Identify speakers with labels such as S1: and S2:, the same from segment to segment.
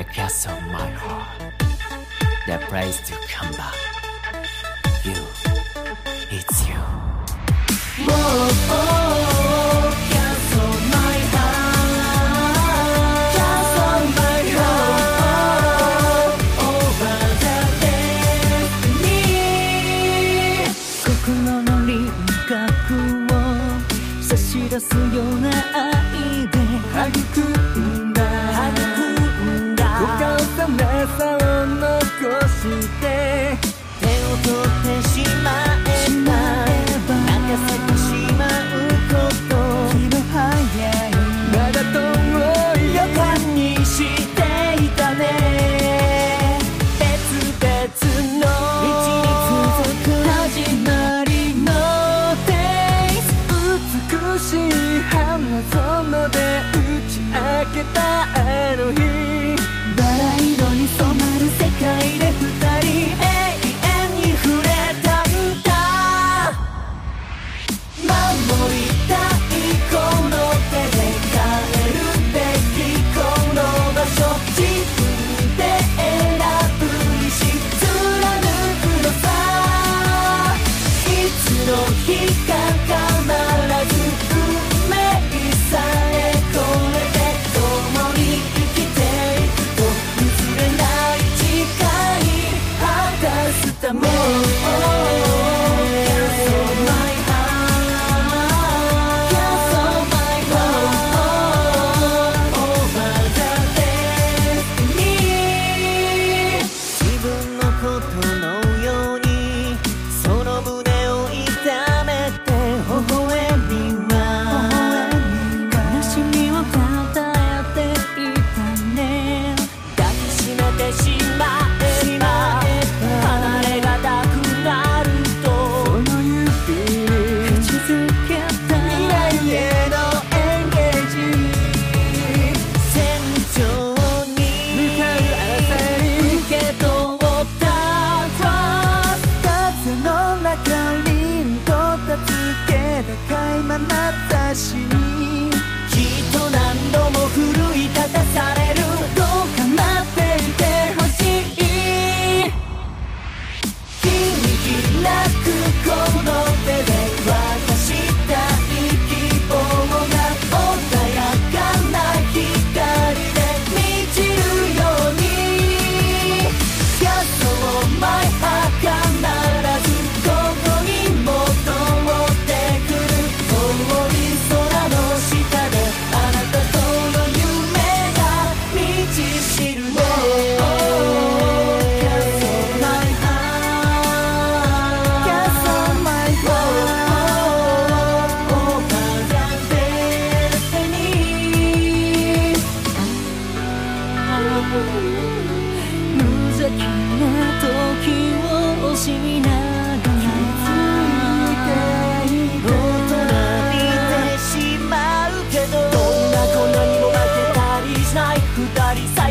S1: the cast of my heart, the place to come back. You, it's you.
S2: Whoa, whoa. しい
S3: 花園で打ち明けたあの日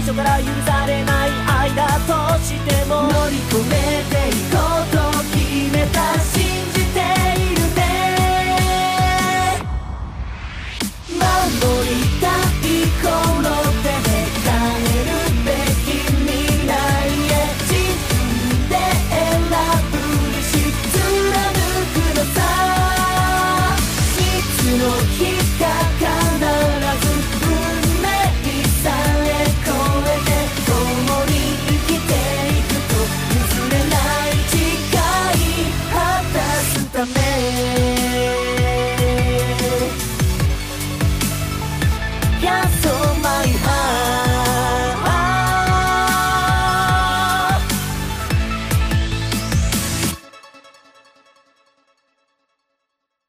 S2: 人から許されない愛だとしても。乗り込めて
S3: いこうと
S2: 決めた信じているね。守り